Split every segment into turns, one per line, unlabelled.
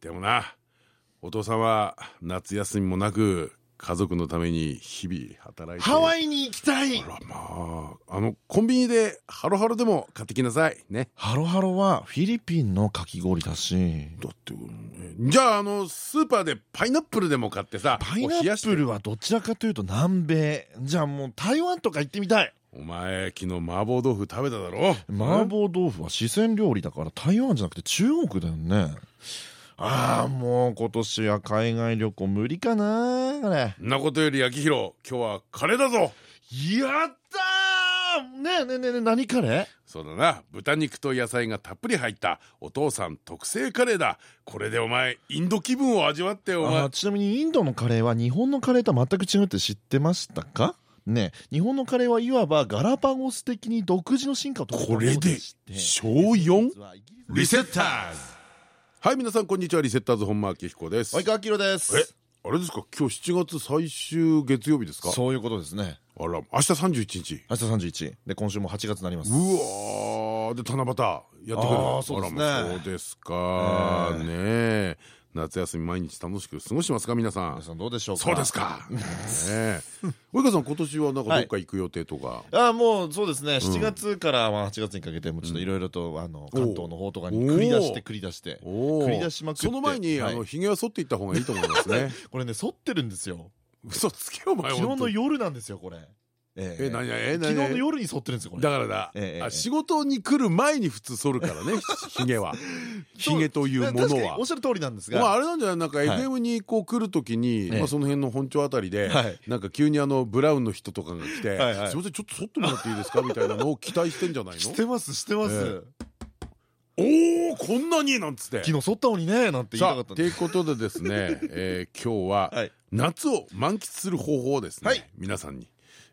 でもなお父さんは夏休みもなく家族のために日々働いて。
ハワイに行きたい。
あらまああのコンビニでハロハロでも買ってきなさい。ね。
ハロハロはフィリピンのかき氷だし。
だってじゃああのスーパーでパイナップルでも買ってさ
パイナップルはどちらかというと南米。じゃあもう台湾とか行ってみたい。
お前昨日麻婆豆腐食べただろ
麻婆豆腐は四川料理だから台湾じゃなくて中国だよねああもう今年は海外旅行無理かなこれ。
んなことより秋広今日はカレーだぞ。
やったー！ねえねえねえねえ何カレー？
そうだな。豚肉と野菜がたっぷり入ったお父さん特製カレーだ。これでお前インド気分を味わってお前。
あちなみにインドのカレーは日本のカレーとは全く違うって知ってましたか？ねえ日本のカレーはいわばガラパゴス的に独自の進化を
これで小 4?
リセッターズ
はい皆さんこんにちは。リセッターズ本間明彦です。
及川明です。
えあれですか？今日7月最終月曜日ですか？
そういうことですね。
あら明日31日。
明日31で今週も8月になります。
うわー。で七夕やってくれる。
あーそうですね。
あそうですか。
え
ねえ夏休み毎日楽しく過ごしてますか皆さん。
皆さんどうでしょうか？
そうですか。及川さん今年はなんかどっか行く予定とか？
あもうそうですね。7月からまあ8月にかけてもちょっといろいろとあの関東の方とかに繰り出して繰り出して繰り出しまくって。
その前に
はい。
あのひげは剃っていった方がいいと思いますね。
これね反ってるんですよ。
嘘つけよお前
昨日の夜なんですよこれえ
え。何え何
昨日の夜に反ってるんですよこれ。
だからだ、
ええ
あ仕事に来る前に普通剃るからね ひげは。ひげというものは。
確かにおっしゃる通りなんですが。
まああれなんじゃないなんか
はい。
FM にこう来るときに、
ええ。
まあその辺の本町あたりで、
はい。
なんか急にあのブラウンの人とかが来て
はいはい。
すいませんちょっと剃ってもらっていいですかみたいなのを期待してんじゃないの？
してますしてます、
えおおこんなになんつって。
昨日反ったのにねなんて言いたかったんで
うことでですね、えー今日は
はい。
夏を満喫する方法をですね、
はい。
皆さんに、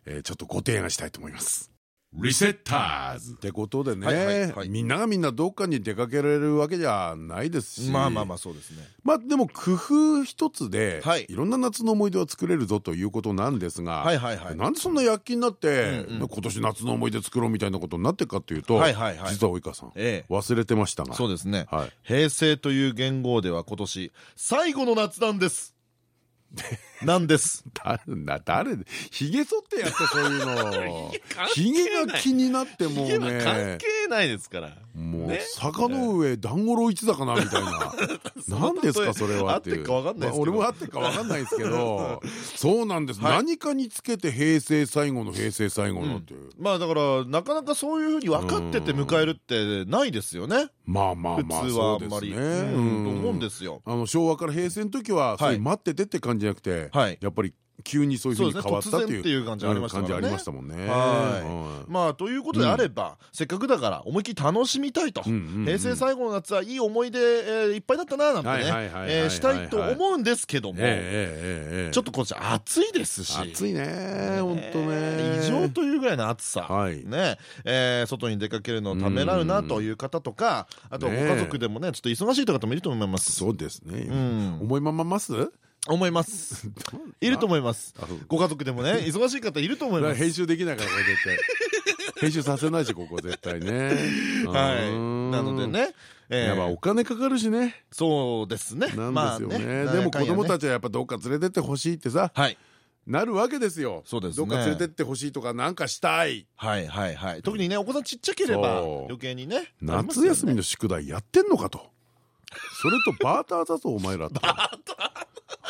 えーちょっとご提案したいと思います。
リセッターズ。
ってことでね、みんながみんなどっかに出かけられるわけじゃないですし。
まあまあまあそうですね。
まあでも工夫一つで、
はい。
い、ろんな夏の思い出を作れるぞということなんですが、
はいはいはい。
なんでそんな躍起になって、
うんうん。
今年夏の思い出作ろうみたいなことになってるかというと、
はいはいはい。
実は及川さん、
ええ。
忘れてましたが。
そうですね、
はい。
平成という元号では今年最後の夏なんです なんです。
誰な誰ひげ剃ってやってそういうの。ひげが気になってもう
関
ね
係ないですから。
もう
ね。
坂の上団子郎一座かなみたいな。何ですかそれはってい俺も合ってっかわかんないですけど。そうなんです。
はい。
何かにつけて平成最後の平成最後のっていう。
まあだからなかなかそういうふうに分かってて迎えるってないですよね。
まあまあ
普
まあそうですね。
うんと
うん
思うんですよ。
あの昭和から平成の時は待っててって感じじゃなくて
で
やっぱり急にそういうふうに変わったっていう
感じありました
もんね。
まあということであればせっかくだから思いっきり楽しみたいと。平成最後の夏はいい思い出いっぱいだったななんてねしたいと思うんですけどもちょっとこち暑いですし。
暑いね本当ね。
異常というぐらいの暑さ。ね外に出かけるのをためらうなという方とかあとご家族でもねちょっと忙しいという方もいると思います。
そうですね。思いまます？
思います。いると思います。ご家族でもね 忙しい方いると思います。
編集できないからこれ絶対編集させないしここ絶対ね。
はい。
うん。
なのでねえー。
やっぱお金かかるしね。
そうですね。
なんですよね。
まあ
でも子供た
ち
ちはやっぱどっか連れてってほしいってさ
はい。
なるわけですよ。
そうですね。
どっか連れてってほしいとかなんかしたい。
はいはいはい。特にねお子さんちっちゃければ余計にね。
夏休みの宿題やってんのかと それとバーターだぞお前らって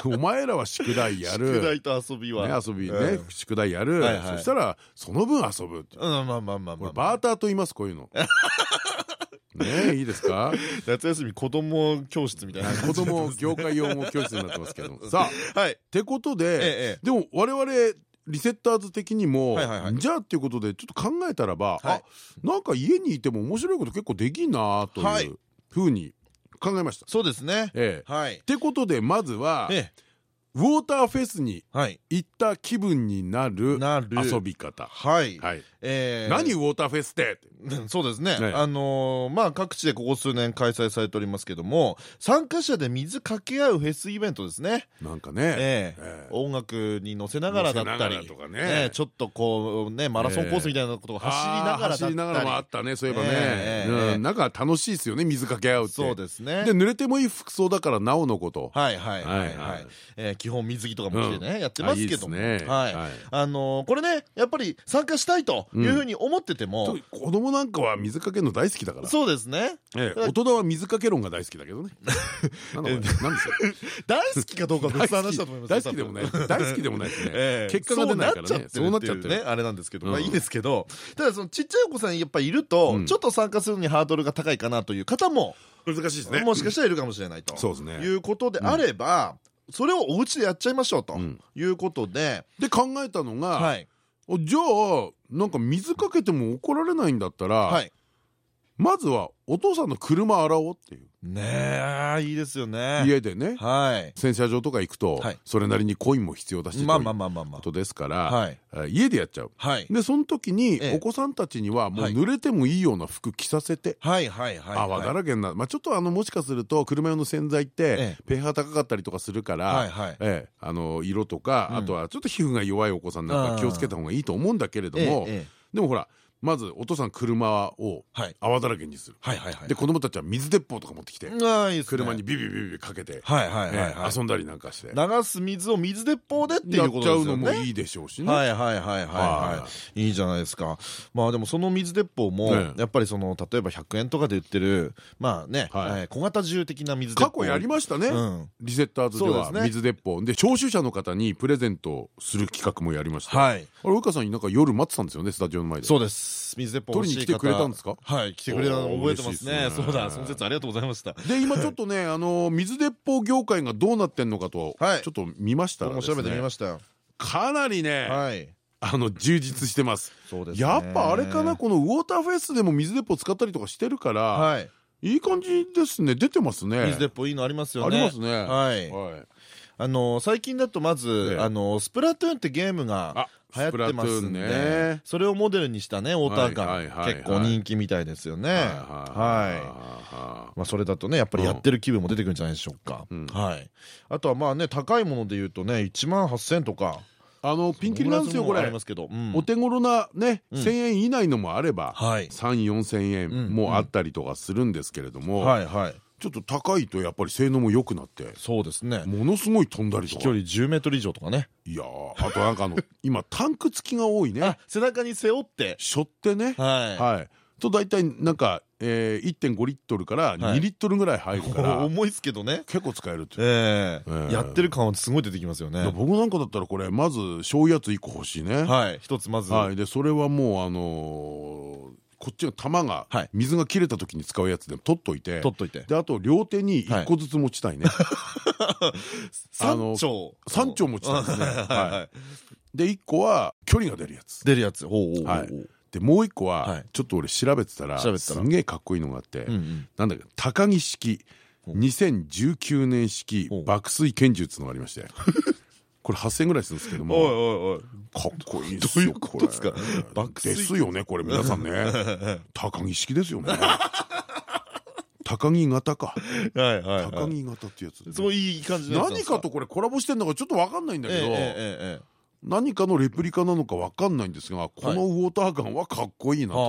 お前らは宿題やる。
宿題と遊びは。
ね遊びね
うん。
宿題やる。そしたらその分遊ぶって。
うんまあまあまあまあ。
バーターと言いますこういうの。ねいいですか？
夏休み子供教室みたいな。
子供業界用語教室になってますけど さあ
はい。
ってこと
ええ
ででも我々リセッターズ的にもじゃあっていうことでちょっと考えたらば
はい。
あなんか家にいても面白いこと結構できんなと
はい。いう
ふうに考えました。
そうですね。
ええ。
はい。
ってことでまずは
ええ。
ウォーターフェスに
はい
行った気分になる
なる。
遊び方。
はい。
何ウォーターフェスって？
うんそうですね、
ね。
あのーまあ各地でここ数年開催されておりますけども参加者で水かけ合うフェスイベントですね、
なんかね。
ええ。
ええ。
音楽に乗せながらだったり
らとかね。
ええちょっとこうねマラソンコースみたいなことを走りながらだったり、
あー走りながらもあったねそういえばね。
ええ。ええ。
うんなんか楽しいですよね水かけ合うって。
そうですね。
で濡れてもいい服装だからなおのこと。
はいはいはいはい
はい。はい
えー基本水着とかも着てね、やってますけども。はい。
はい。
あのーこれねやっぱり参加したいというふうに思ってても、
子供なんかは水かけるの大好きだから。
そうですね。
ええ大人は水かけ論が大好きだけどね。なですよ。
大好きかどうかは別の話だと思います
大好きでもない。大好きでもないですね。
ええ。
結果が出ないからね。
そうなっちゃってねあれなんですけど、まあ
うん
いいですけど。ただそのちっちゃいお子さんやっぱいると、
うん。
ちょっと参加するのにハードルが高いかなという方も、
難しいですね。
もしかしたらいるかもしれないと。
そうですね。
いうことであれば、それをお家でやっちゃいましょうと
うん。
いうことで、
で考えたのがじゃあなんか水かけても怒られないんだったら
はい。
まずはお父さんの車洗おうっていう
ねえいいですよね。
家でね
はい。
洗車場とか行くと
はい。
それなりにコインも必要だし
まあま
という
あまあまあ。まあ
ことですから
はい。
え家でやっちゃう。
はい。
でその時に
ええ。
お子さんたちにはもう
はい。
濡れてもいいような服着させて
はいはいはい
泡だらけになる。まあちょっとあのもしかすると車用の洗剤って
え
pH 高かったりとかするから
はいはい。
ええあの色とか
うん。
あとはちょっと皮膚が弱いお子さんなんか気をつけた方がいいと思うんだけれども
えええ。
でもほらまずお父さん車を
はい。
泡だらけにする。で子供たちは水鉄砲とか持ってきて車にビビビビビかけて遊んだりなんかして。
流す水を水鉄砲でってい
やっ
うこと
ちゃうのもいいでしょうしね。
はいはいはいはい
い。
い。じゃないですか。まあでもその水鉄砲も
ね。
やっぱりその例えば100円とかで売ってるまあね小型銃的な水鉄砲。
過去やりましたね。
うん。
リセッターズでは水鉄砲。で聴取者の方にプレゼントする企画もやりました。
はい。
あれ及川さんなんか夜待ってたんですよねスタジオの前で。
そうです水鉄砲
取りに来てくれたんですか？
はい来てくれた覚えてますね。そうだその説ありがとうございました。
で今ちょっとねあの水鉄砲業界がどうなってんのかと
はい。
ちょっと見ましたら
調べてみ
ね
ましたよ。
かなりね
はい。
あの充実してます。
そうですね。
やっぱあれかなこのウォーターフェスでも水鉄砲使ったりとかしてるから
はい。
いい感じですね。出てますね。
水鉄砲いいのありますよね。
ありますね。
はい。
はい。
あの最近だとまず、
ええ。
あのスプラトゥーンってゲームが
あ
流行ってますそれをモデルにしたねウォーターガン、結構人気みたいですよね。はい
は
まあ、それだとねやっぱりやってる気分も出てくるんじゃないでしょうか、
うん。
はい。あとはまあね高いもので言うとね1万8000とか。
あのピンキリなんですよこれ。
ありますけど、うん。
お手頃なね
うん。
1000円以内のもあれば
はい。
34000
うん
円もあったりとかするんですけれども。
はいはい
ちょっと高いとやっぱり性能も良くなって。
そうですね。
ものすごい飛んだりとか。
飛距離10メートル以上とかね。
いやーあとなんかあの今タンク付きが多いね。
あ 背中に背負って。
背負ってね。
はい、
はい。と大体なんかえー1.5リットルから2リットルぐらい入るから。
重いですけどね。
結構使えるって
ええ。
ええ。
やってる感はすごい出てきますよね。
僕なんかだったらこれまず醤油やつ1個欲しいね。
はい。一つまず。
はい、でそれはもうあのーこっちの玉が
はい。
水が切れた時に使うやつで取っといて
取っといて。
であと両手に1個ずつ持ちたいね、あの
三丁
三丁持ちたいですね。で1個は距離が出るやつ。
出るやつ。ほうほう
でもう1個は、
はい。
ちょっと俺調べてたらすんげえかっこいいのがあって、なんだっけ高木式2019年式爆睡拳銃っつうのがありましてこれ8000円ぐらいするんですけども。
おいおいおい。
かっこいいですよ
ことですか？
ですよねこれ皆さんね。高木式ですよね。高木型か。
はいはいは
高
い
木型ってやつ
すごいいい感じ
何かとこれコラボしてんのかちょっと分かんないんだけど
ええええええ。
何かのレプリカなのか分かんないんですがこのウォーターガンはかっこいいなと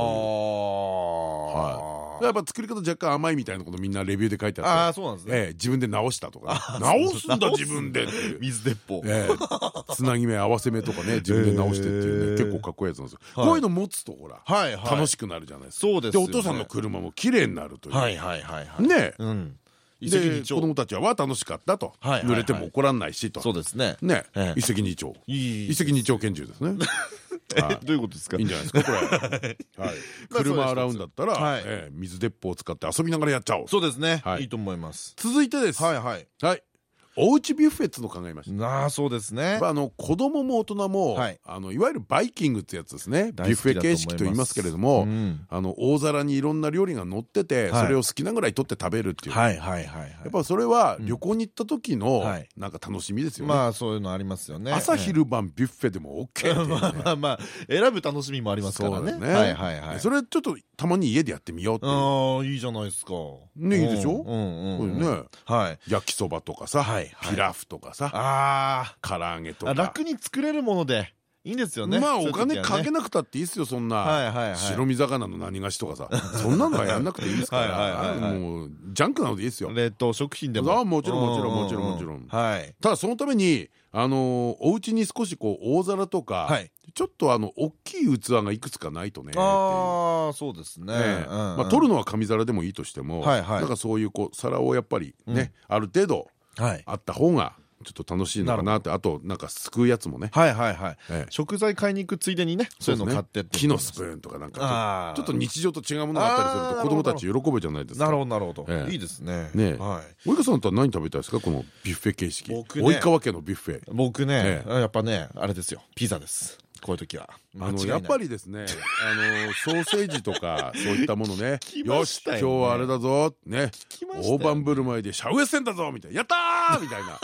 いやっぱ作り方若干甘いみたいなことみんなレビューで書いて
あ
あって。
あそうなんですね。
ええ自分で直したとか直すんだ自分でっていう。
水鉄砲。
ええ。つなぎ目合わせ目とかね 自分で直してっていうね結構かっこいいやつなんですよ。
はい。
こういうの持つとほら楽しくなるじゃないですか。
そうです
でお父さんの車も綺麗になるという。
はいはいはいはい
ね
うん。一石
で子供たちは楽しかったと。濡れても怒らんないしと。
そうですね。
ね
え。え
一石二鳥一石二鳥拳銃ですね。はい
どういうことですか？
いいんじゃないですかこれ。はい。車洗うんだったら水鉄砲を使って遊びながらやっちゃおう。
そうですね。
はい。
いいと思います。
続いてです。
はいはい。
はいおうちビュッフェっつの考えました。
ああそうですね。
あの子供も大人も、
はい、
あのいわゆるバイキングってやつですね。ビュッフェ形式と言いますけれども、うん、あの大皿にいろんな料理が乗ってて、はい、それを好きなぐらい取って食べるっていう。やっぱそれは旅行に行った時の、なんか楽しみですよね。
まあそういうのありますよね。
朝昼晩ビュッフェでも OK
まあまあまあ選ぶ楽しみもありますからねはいはいはい
それちょっとたまに家でやってみようって
ああいいじゃないですか
ねいいでしょね焼きそばとかさピラフとかさあ唐揚げとか。
楽に作れるものでいいんですよね。
まあお金かけなくたっていいですよそんな。白身魚の何がしとかさ。そんなのはやんなくていいですから。もうジャンクなのでいいですよ。
冷凍食品でも。
もちろんもちろんもちろんもちろん。ただそのためにあのお家に少しこう大皿とかちょっとあの大きい器がいくつかないとね
ああそうですね。
まあ取るのは紙皿でもいいとしてもなんかそういうこう皿をやっぱりねある程度あった方がちょっと楽しいのかなってあとなんかすくうやつもね。
はいはいはい。食材買いに行くついでにねそういうの買って
木のスプーンとかなんかちょっと日常と違うものがあったりすると子供たち喜ぶじゃないですか。
なるほどなるほど。いいですね。
ね及川さんとは何食べたいですか？このビュッフェ形式。及川家のビュッフェ。
僕ねやっぱねあれですよ。ピザですこういう時は。
あのやっぱりですねあのソーセージとかそういったものね。よし今日はあれだぞ。ね。大盤振る舞いでシャウエッセンだぞみたいな。やったーみたいな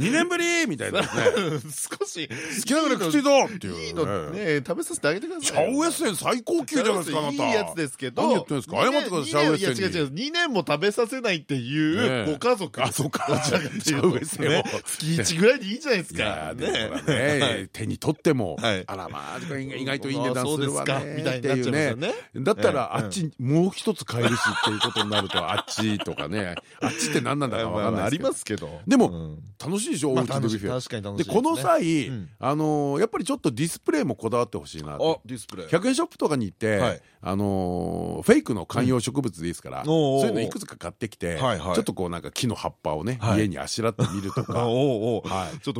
2年ぶりみたいなね。
少し。
好きなぐらいくついぞっていう。
いいのね食べさせてあげてください
シャウエッセン最高級じゃないですか。あなた
いいやつですけど。
何言ってんですか？謝ってくださいシャウエッセンに。
違う違う2年も食べさせないっていうご家族。
あそ うか。シャウエッセンを。
月1ぐらいでいいじゃないですか。
ね。手に取ってもあらまあ意外といい値段するわねみたいなっていうね。だったらあっちもう一つ買えるしっていうことになるとあっちとかね。あっちって何なんだか分かんない
ありますけど。
でも楽しいでしょおうちでビュッフェ。でこの際あのやっぱりちょっとディスプレイもこだわってほしいな
ディスプレイ。
100円ショップとかに行ってあのフェイクの観葉植物でいいですからそういうのいくつか買ってきてちょっとこうなんか木の葉っぱをね家にあしらってみるとか。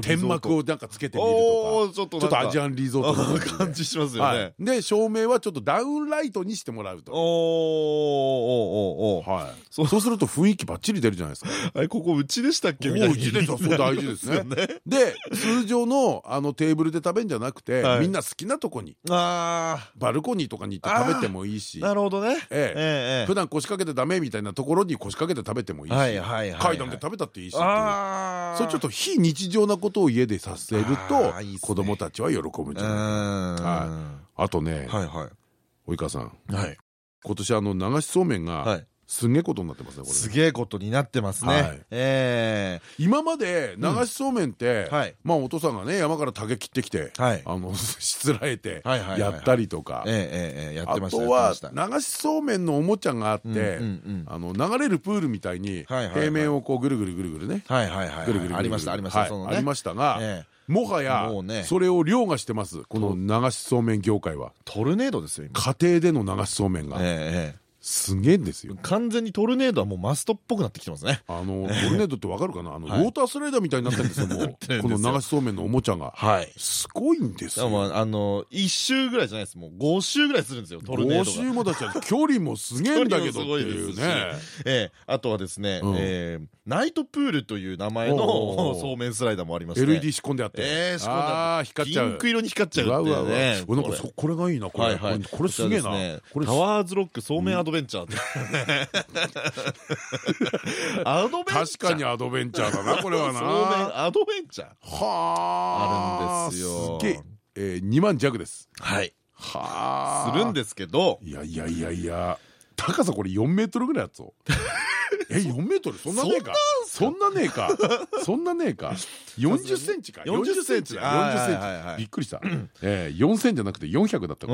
天幕をなんかつけてみるとか。ちょっとアジアンリゾート
の感じしますよね。
で照明はちょっとダウンライトにしてもらうと。そう。すると雰囲気ばっちり出るじゃないですか。
あれここうちでしたっけ？みたいな。う
ちでそう大事ですね。で通常のあのテーブルで食べるんじゃなくてみんな好きなとこに。バルコニーとかに行って食べてもいいし。
なるほどね。
普段腰掛けてダメみたいなところに腰掛けて食べてもいいし。階段で食べたっていいしそうちょっと非日常なことを家でさせると子供たちは喜ぶんじゃないあとね及川さん。今年あの流しそうめんがすげえことになってますね
すげえことになってますね。え
え。今まで流しそうめんってまあお父さんがね山から竹切ってきてあの しつらえてやったりとか。あとは流しそうめんのおもちゃがあってあの流れるプールみたいに平面をこうぐるぐるぐるぐるね。
ぐるぐるありましたありました
ありましたがもはやそれを凌駕してますこの流しそうめん業界は。
トルネードですよ
家庭での流しそうめんがすげえんですよ。
完全にトルネードはもうマストっぽくなってきてますね。
あのトルネードってわかるかな？あのウォータースライダーみたいになってるんですよもう。この流しそうめんのおもちゃが。はい。すごいんですよ。
あの1周ぐらいじゃないです。もう5周ぐらいするんですよトルネード
5周もだし距離もすげえんだけどっていうね
ええ。あとはですねナイトプールという名前のそうめんスライダーもありまして。
LED 仕込んであって。え仕込んであ光っちゃう。
ピンク色に光っちゃうっていうね。
なんかこれがいいなこれ。これすげえな。
タワーズロックそうめんアドベンチャーアドベンチャー。
確かにアドベンチャーだなこれはな。
アドベンチャー。
はああるんですよ。すげえ2万弱です。
はい。はあ。するんですけど。
いやいやいやいや。高さこれ4メートルぐらいやつぞえ4メートル？そんなねえか？そんなねえか？そんなねえか？40センチか？40センチ。40センチびっくりした。え4千じゃなくて400だった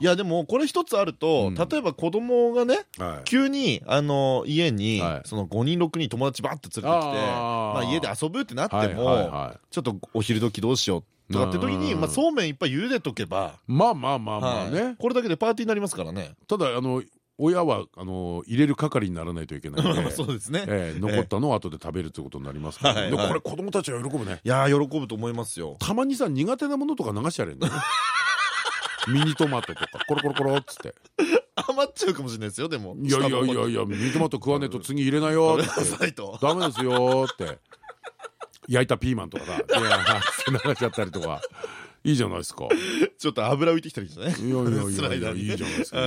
いやでもこれ一つあると例えば子供がね急にあの家にその5人6人友達バッと連れてきてまあ家で遊ぶってなってもちょっとお昼時どうしようとかって時にまあそうめんいっぱい茹でとけば
まあまあまあまあね。
これだけでパーティーになりますからね。
ただあの親はあの入れる係にならないといけないので。
そうですね。
残ったのを後で食べるということになりますから。これ子供たちは喜ぶね。
いや喜ぶと思いますよ。
たまにさ苦手なものとか流してやれんの ミニトマトとかコロコロコロっつって。
余っちゃうかもしれないですよでも。
いやいやいやいやミニトマト食わねえと次入れないよって。ダメですよって。焼いたピーマンとかさ 流しちゃったりとか。いいじゃないですか。
ちょっと油浮いてきたりしてね。い？やい
やいやいいじゃないですか。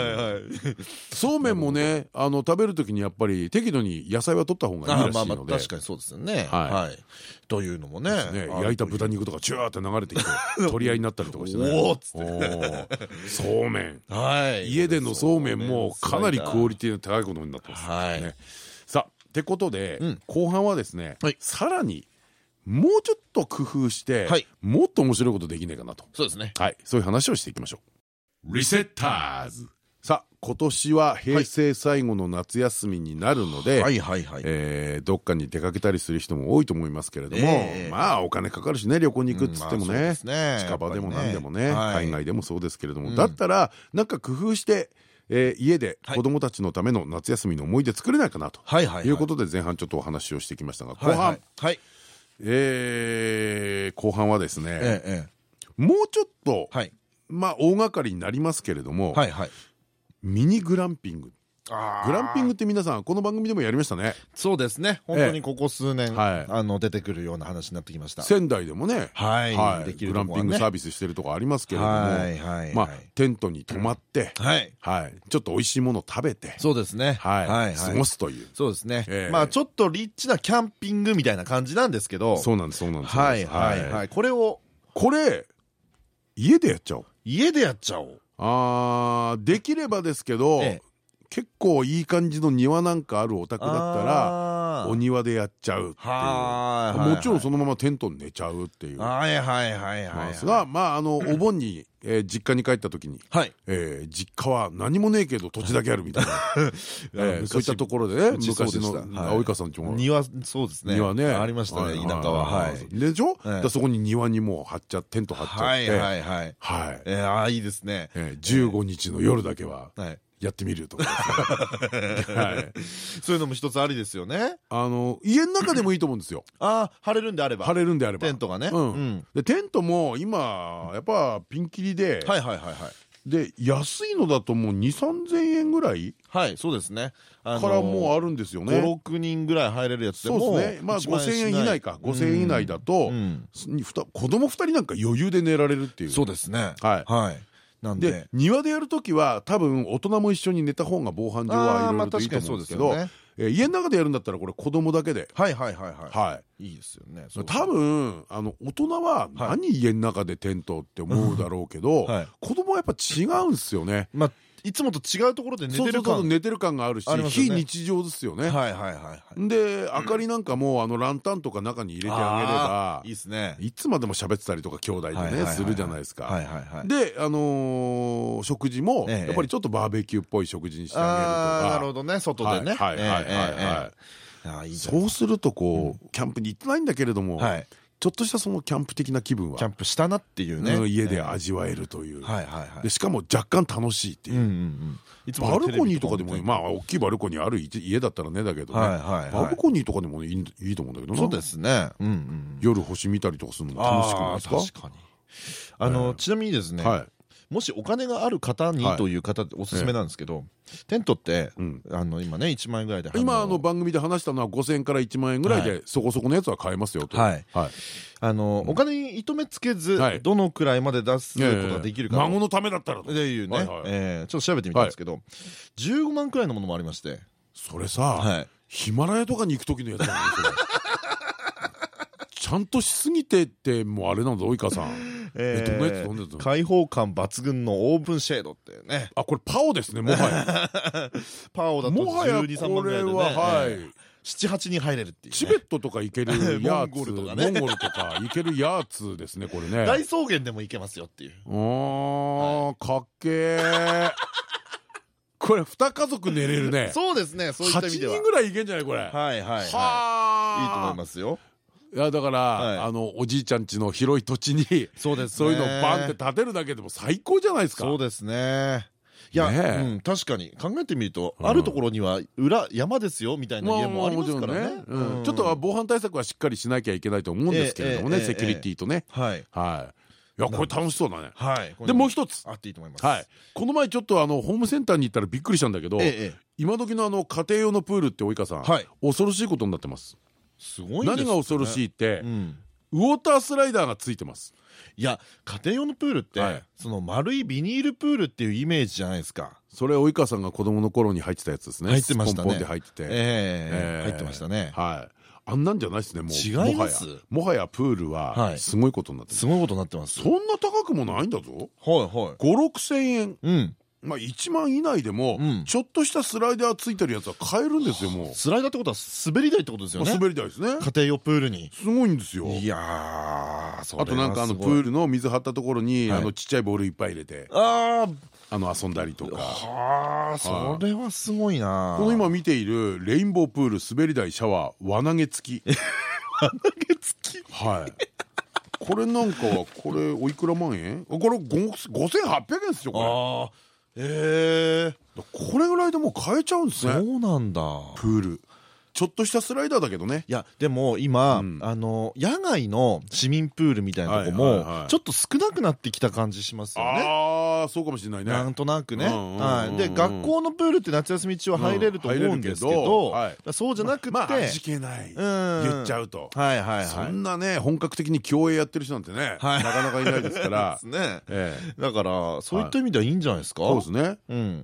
そうめんもね、あの食べる時にやっぱり適度に野菜は取った方がいいらしいので。
確かにそうですよね。はい。というのもね、
焼いた豚肉とかチューって流れてきて 取り合いになったりとかしてね。おおっつって。そうめん。はい。家でのそうめんもかなりクオリティの高いことになってます。はい。さあってことで後半はですね、さらにもうちょっと工夫して、はい、もっと面白いことできないかなと。
そうですね。
はい。そういう話をしていきましょう。リセッターズさあ今年は平成最後の夏休みになるのでどっかに出かけたりする人も多いと思いますけれども、え。ー、まあお金かかるしね旅行に行くっつってもね,、近場でも何でもね、海外でもそうですけれども、だったらなんか工夫してえー、家で子どもたちのための夏休みの思い出作れないかなと。いうことで前半ちょっとお話をしてきましたが後半、はいえー、後半はですね、ええ、もうちょっと、はい、まあ大掛かりになりますけれども、はいはい、ミニグランピンググランピングって皆さんこの番組でもやりましたね。
そうですね。本当にここ数年あの出てくるような話になってきました。
仙台でもね。はい。グランピングサービスしてるとこありますけれども。まあテントに泊まってはい。ちょっと美味しいもの食べて
そうですね。
はい。過ごすという。
そうですね。まあちょっとリッチなキャンピングみたいな感じなんですけど。
そうなんですそうなんです。
はいはいはい。これを。
これ家でやっちゃおう。
家でやっちゃおう。
あできればですけど結構いい感じの庭なんかあるお宅だったらお庭でやっちゃうっていう。もちろんそのままテントに寝ちゃうっていう。はいはいはいはいがまああのお盆に実家に帰った時に実家は何もねえけど土地だけあるみたいな。そういったところでね昔の及川さんちも。
庭そうですね。庭ね。ありましたね田舎は。はい。
でしょ？そこに庭にもう張っちゃテント張っちゃって。はいはい
はい。はい。ああいいですね。
15日の夜だけはやってみるとか。
そういうのも一つありですよね。
あの家の中でもいいと思うんですよ。
ああ晴れるんであれば。
晴れるんであれば。
テントがね。
でテントも今やっぱピンキリで。はいはいはいはい。で安いのだともう2 3 0 0円ぐらい
はいそうですね。
からもうあるんですよね。
56人ぐらい入れるやつでも
そうですね。まあ5000円以内か。5000円以内だと子供2人なんか余裕で寝られるっていう。
そうですね。はい
なんで。庭でやる時は多分大人も一緒に寝た方が防犯上はいろいろといいと思うんですけど家の中でやるんだったらこれ子供だけで。
はいはいはいはい。い。いですよね。
多分あの大人は何家の中でテントって思うだろうけど子供はやっぱ違うんですよね。まあ
いつもと違うところで寝てる
感。寝てる感があるし非日常ですよね。はいはいはいで明かりなんかもあのランタンとか中に入れてあげればいいですね。いつまでも喋ってたりとか兄弟でねするじゃないですか。であの食事もやっぱりちょっとバーベキューっぽい食事にしてあげるとか。
なるほどね外でね。はいはい
はいそうするとこうキャンプに行ってないんだけれどもちょっとしたそのキャンプ的な気分は。
キャンプしたなっていうね。
家で味わえるという。でしかも若干楽しいっていう。バルコニーとかでもまあ大きいバルコニーある家だったらねだけどね。バルコニーとかでもいいと思うんだけど
そうですね。
夜星見たりとかするの楽しくないですか？確かに。
あのちなみにですねもしお金がある方にという方おすすめなんですけどテントってあの今ね1万円ぐらいで
今あの番組で話したのは5000円から1万円ぐらいでそこそこのやつは買えますよと。はい。
あのお金に糸目つけずどのくらいまで出すことができるか。
孫のためだったらって
いうねちょっと調べてみたんですけど15万くらいのものもありまして。
それさヒマラヤとかに行く時のやつなんですよちゃんとしすぎてってもうあれなんだ及川さん。
開放感抜群のオープンシェードってね。
あこれパオですねもはや。
パオだと1213万ぐらいでね。はい。78人入れるっていう
チベットとか行けるヤーツモンゴルとか行けるヤーツですねこれね。
大草原でも行けますよっていう。
あかっけー。これ二家族寝れるね。
そうですねそういった意味では。
8人ぐらいいけんじゃないこれ。はい
はいはい。いいと思いますよ
いやだから、あのおじいちゃんちの広い土地にそうですそういうのをバンって建てるだけでも最高じゃないですか。
そうですね。いや、うん、確かに。考えてみると、あるところには裏山ですよみたいな家もありますからね。
ちょっと防犯対策はしっかりしなきゃいけないと思うんですけれどもねセキュリティとね。はい。はい。いやこれ楽しそうだね。はい。でもう一つ。
あっていいと思います。
はい。この前ちょっとあのホームセンターに行ったらびっくりしたんだけど、今時のあの家庭用のプールって及川さん、恐ろしいことになってます。
すごい
何が恐ろしいってウォータースライダーがついてます。
いや家庭用のプールって、はい、その丸いビニールプールっていうイメージじゃないですか。
それ及川さんが子供の頃に入ってたやつですね。
入ってましたね。
入ってて。
ええ入ってましたね。
はい。あんなんじゃないですねもう。
違います？
もはや。プールはすごいことになって
す。ごいことになってます。
そんな高くもないんだぞ。はい
はい。
5 6千円。うんまあ1万以内でもちょっとしたスライダーついてるやつは買えるんですよもう。
スライダーってことは滑り台ってことですよね。
滑り台ですね。
家庭用プールに。
すごいんですよ。
いや
あとなんかあのプールの水張ったところにあのちっちゃいボールいっぱい入れて
あ
あの遊んだりとか。
はあそれはすごいな
この今見ているレインボープール滑り台シャワー輪投げ付き。
輪投げ付き？
はい。これなんかはこれおいくら万円？これ5800円ですよこれ
え
えこれぐらいでもう買えちゃうんですね。
そうなんだ。
プール。ちょっとしたスライダーだけどね。
いやでも今、うん、あの野外の市民プールみたいなとこもちょっと少なくなってきた感じしますよね。
ああそうかもしれないね。
なんとなくね。で学校のプールって夏休み中は入れると思うんですけどそうじゃなくてまあ
味気ない。言っちゃうと。
はいはいはい。
そんなね本格的に競泳やってる人なんてねなかなかいないですから。
だからそういった意味ではいいんじゃないですか？
そうですね。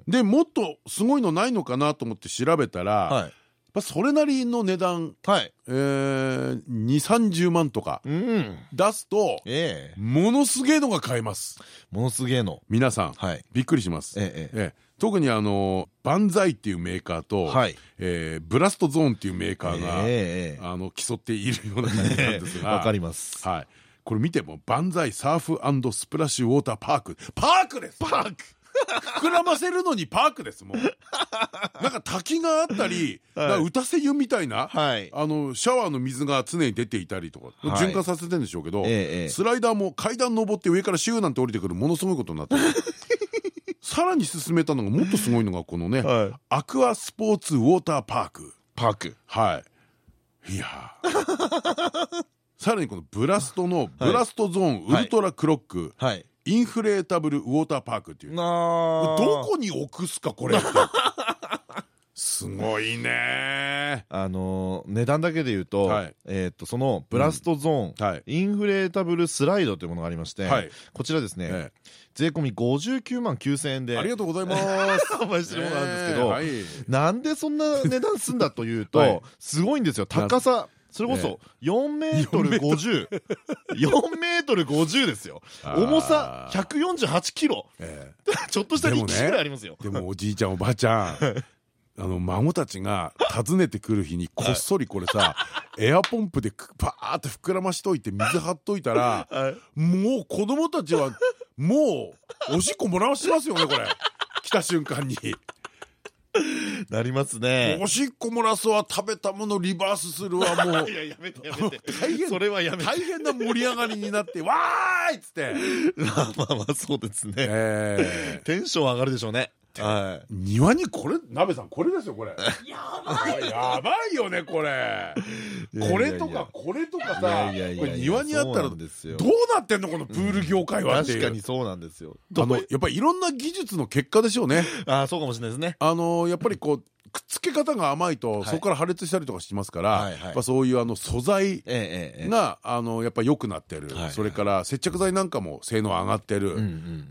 でもっとすごいのないのかなと思って調べたらぱそれなりの値段、はい。えー、2 3 0万とか出すと、ええ、ものすげえのが買えます。
ものすげえの。
皆さん、はい、びっくりします、えええ特にあの万歳っていうメーカーと、はい。えー、ブラストゾーンっていうメーカーが、えー、あの競っているような感じなんですが。
わかります。
はい。これ見ても万歳サーフスプラッシュウォーターパーク。パークです！
パーク
膨らませるのにパークですもん なんか滝があったり、はい、打たせ湯みたいな、はい、あのシャワーの水が常に出ていたりとか、はい、循環させてるんでしょうけど、ええ、スライダーも階段登って上からシューなんて降りてくるものすごいことになってる。さらに進めたのがもっとすごいのがこのね、はい、アクアスポーツウォーターパーク。
パーク。
はい。いや さらにこのブラストのブラストゾーンウルトラクロック、はいインフレータブルウォーターパークっていう。どこに置くすかこれ すごいね。
あの値段だけで言うと,、はい。えー、とそのブラストゾーン、うん。はい、インフレータブルスライドというものがありまして、はい、こちらですね、ええ、税込み59万9000円で
ありがとうございます。
販売してるものなんですけど、えーはい、なんでそんな値段すんだというと、はい、すごいんですよ。高さそれこそ4メートル50、4メートル50ですよ。重さ148キロ。ちょっとした力士ぐらいありますよ。
でもおじいちゃんおばあちゃん。あの孫たちが訪ねてくる日にこっそりこれさ エアポンプでパーって膨らましといて水張っといたらもう子供たちはもうおしっこもらわしてますよねこれ来た瞬間に。
なりますね。
おしっこ漏らすわ食べたものリバースするわもう。
いややめてやめて。大変。それはやめて。
大変な盛り上がりになってわーいっつって。
まあまあまあそうですね。テンション上がるでしょうね
庭にこれ鍋さんこれですよこれ。やばいやばいよねこれ。これとかこれとかさ庭にあったらどうなってんのこのプール業界は
確かにそうなんですよ。
あのやっぱりいろんな技術の結果でしょうね。
あそうかもしれないですね。
あのやっぱりこうくっつけ方が甘いとそこから破裂したりとかしますからそういうあの素材があのやっぱ良くなってる。それから接着剤なんかも性能上がってる。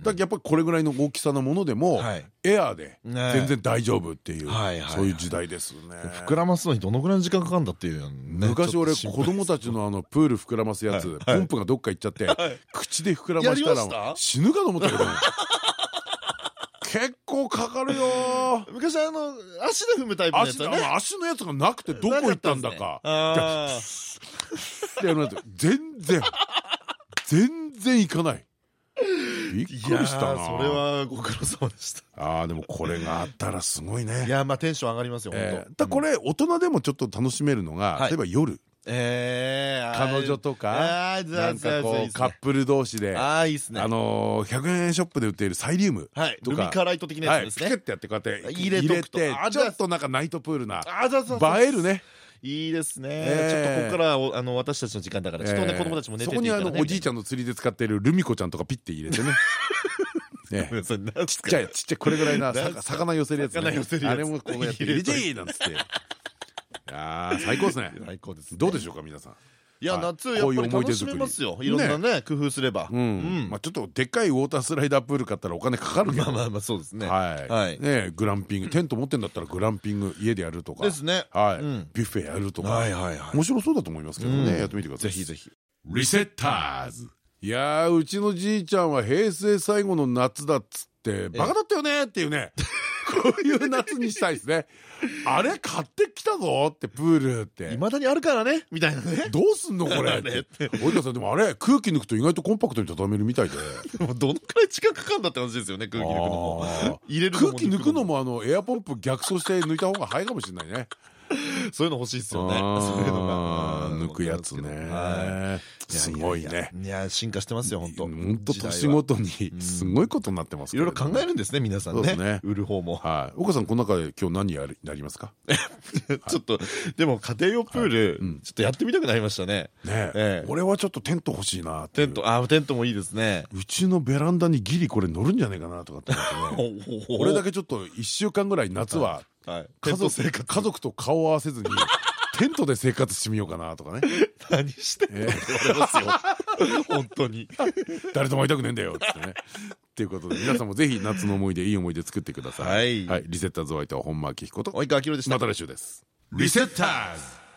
だからやっぱりこれぐらいの大きさのものでもエアーで全然大丈夫っていうそういう時代ですね。
膨らますのにどのぐらいの時間かかるんだっていう
昔俺子供たちのあのプール膨らますやつポンプがどっか行っちゃって口で膨らましたら死ぬかと思ったけど結構かかるよ。
昔あの足で踏むタイプのやつね。
足のやつがなくてどこ行ったんだか。全然全然行かない。びっくりしたな。
それはご苦労様でした。
ああでもこれがあったらすごいね。
いやまあテンション上がりますよ本
当。だこれ大人でもちょっと楽しめるのが例えば夜えー、彼女とかなんかこうカップル同士であいいっすね。あの100円ショップで売っているサイリウム
とかルミカライト的なやつですね。
ピケってやってこうやって入れてちょっとなんかナイトプールな映えるね。
いいですね、ちょっとここからあの私たちの時間だからちょっとね子供たちも寝て
そこにあのおじいちゃんの釣りで使っているルミ子ちゃんとかピッて入れてね。ね、ちっちゃいちっちゃいこれぐらいな魚寄せるやつあれもこうやって入れちゃいなんつってや最高ですね。
最高です
どうでしょうか皆さん。
いや夏やっぱり楽しめますよ。いろんなね工夫すれば。
まあちょっとでっかいウォータースライダープール買ったらお金かかるけど。
まあまあまあそうですね。
はい。ねグランピング。テント持ってんだったらグランピング家でやるとか。
ですね。
はい。ビュッフェやるとか。面白そうだと思いますけどね。やってみてください。
ぜひぜひ。
リセッターズ。
いやうちのじいちゃんは平成最後の夏だっつってバカだったよねっていうねこういう夏にしたいですね。あれ買ってきたぞってプールって。
いまだにあるからね。みたいなね。
どうすんのこれって。及川さんでもあれ空気抜くと意外とコンパクトに畳めるみたいで
どのくらい時間かかるんだって話ですよね空気抜くのも。
入れる空気抜くのもあのエアポンプ逆走して抜いた方が早いかもしれないね。
そういうの欲しいですよね。そういうの
が抜くやつね。すごいね。
いや進化してますよ本当。
本当年ごとにすごいことになってます。
いろいろ考えるんですね皆さんね。売る方も。
はい。岡さんこの中で今日何やりなりますか？
ちょっとでも家庭用プールちょっとやってみたくなりましたね。
ね。俺はちょっとテント欲しいな。
テントあテントもいいですね。
うちのベランダにギリこれ乗るんじゃないかなとかって。俺だけちょっと一週間ぐらい夏は家族家族と顔を合わせずにテントで生活してみようかなとかね。
何してんの？って言われますよ。本当に。
誰とも会いたくねえんだよってね。ということで皆さんもぜひ夏の思い出いい思い出作ってください。はい。リセッターズお相手は本間明彦と
及川明でした。
また来週です。
リセッターズ